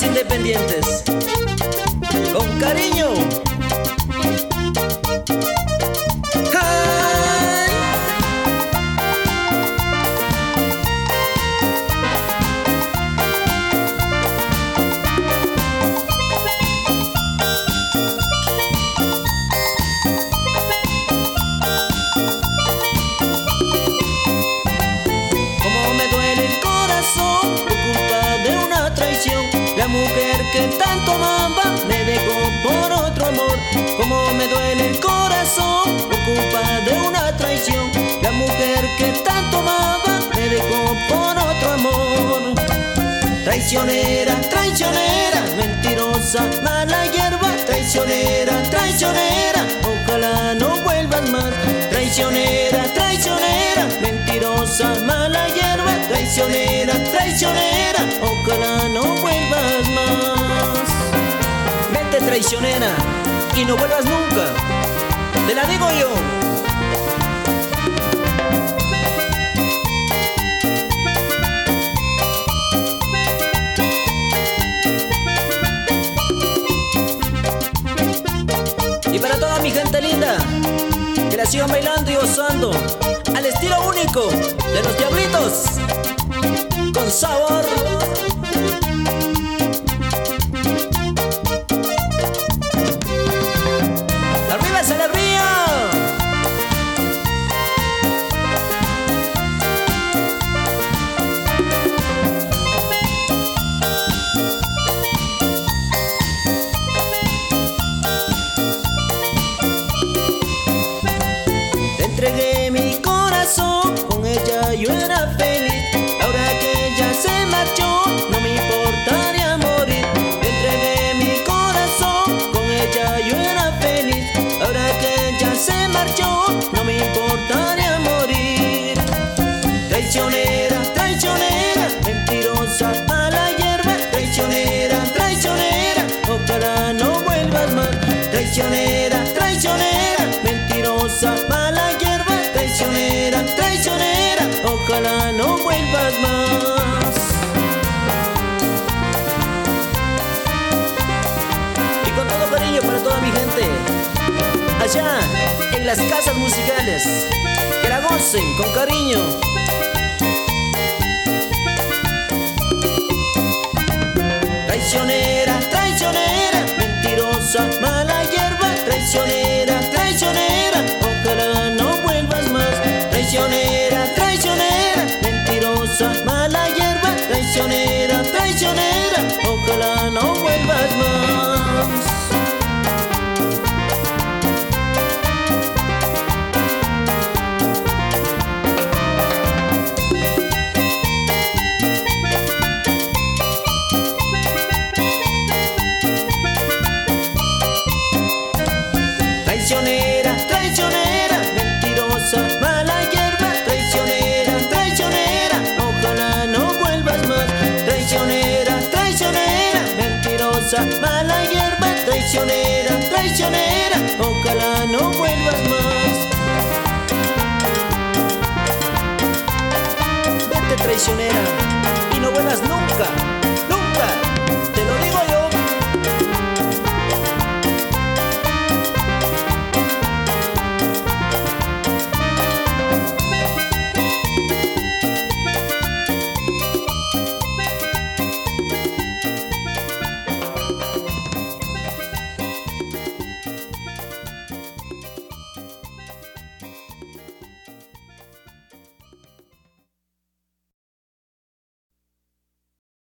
independientes. Con cariño. Tanto amaba me dejó por otro amor. Como me duele el corazón por culpa de una traición. La mujer que tanto amaba me dejó por otro amor. Traicionera, traicionera, mentirosa, mala hierba. Traicionera, traicionera, ojalá no vuelvas más. Traicionera, traicionera, mentirosa, mala hierba. Traicionera, traicionera, Y no vuelvas nunca. Te la digo yo. Y para toda mi gente linda, que la sigan bailando y gozando al estilo único de los diablitos, con sabor. Traicionera, traicionera, mentirosa, mala hierba. Traicionera, traicionera, ojalá no vuelvas más. Y con todo cariño para toda mi gente, allá en las casas musicales, que la gocen con cariño. Traicionera, traicionera, mentirosa, mala hierba, traicionera, traicionera, ojalá no vuelvas más. Traicionera, traicionera, mentirosa, mala hierba, traicionera, traicionera, ojalá no vuelvas más. Vete traicionera y no vuelvas nunca.